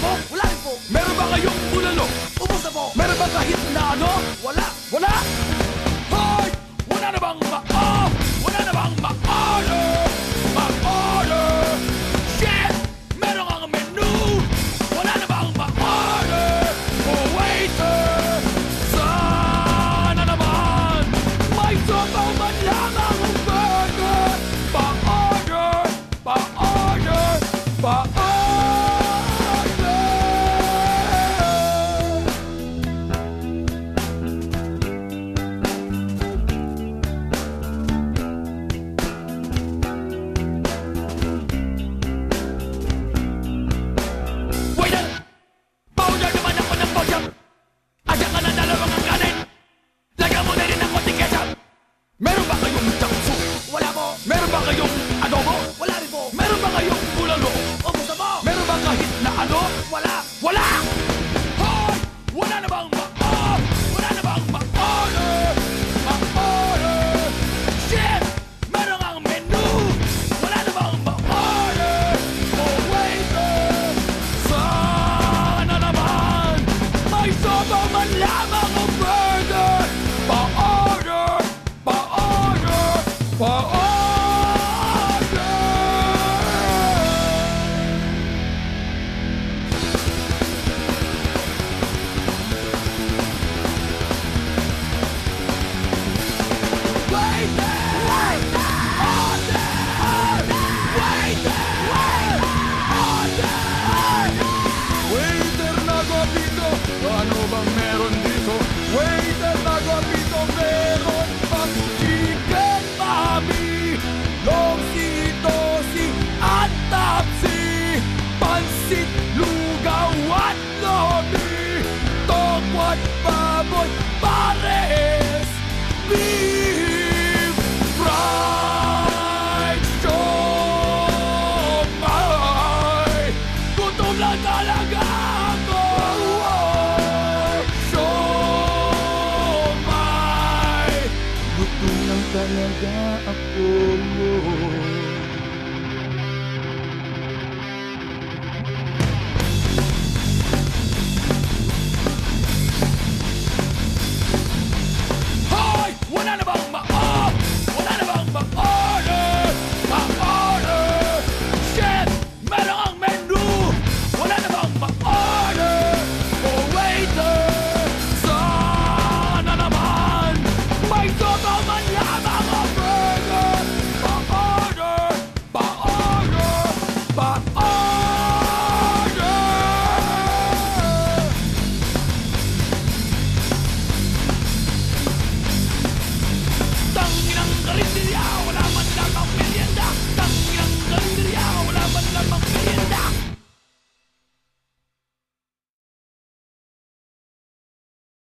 Wala rin po. Meron ba kayong bulalo? Ubus na po. Meron ba kahit na ano? Wala. kayong adobo? Wala rin po. Meron ba kayong bulalo? Opo sa mo. Meron ba kahit na ano? Wala. Wala! Hoy! Wala na bang maon? Wala na bang order? Ma-order? Shit! Meron ang menu! Wala na bang ma-order? Oh, waiter! Sana naman may soba man lamang ang burger! Pa-order! Pa-order! Pa-order! aku